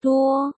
多。